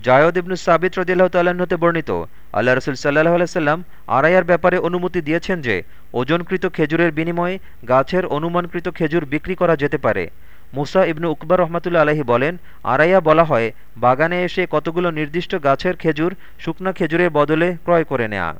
জায়দ ইবনু সাবিত রদিল্লাহ তাল্লাহতে বর্ণিত, আল্লাহ রসুল সাল্লাহ আলাইসাল্লাম আড়াইয়ার ব্যাপারে অনুমতি দিয়েছেন যে, ওজনকৃত খেজুরের বিনিময়ে গাছের অনুমানকৃত খেজুর বিক্রি করা যেতে পারে। মুসা ইবনু উকবর রহমতুল্লা আলহী বলেন আড়াইয়া বলা হয়, বাগানে এসে কতগুলো নির্দিষ্ট গাছের খেজুর শুকনা খেজুরের বদলে ক্রয় করে নেয়া।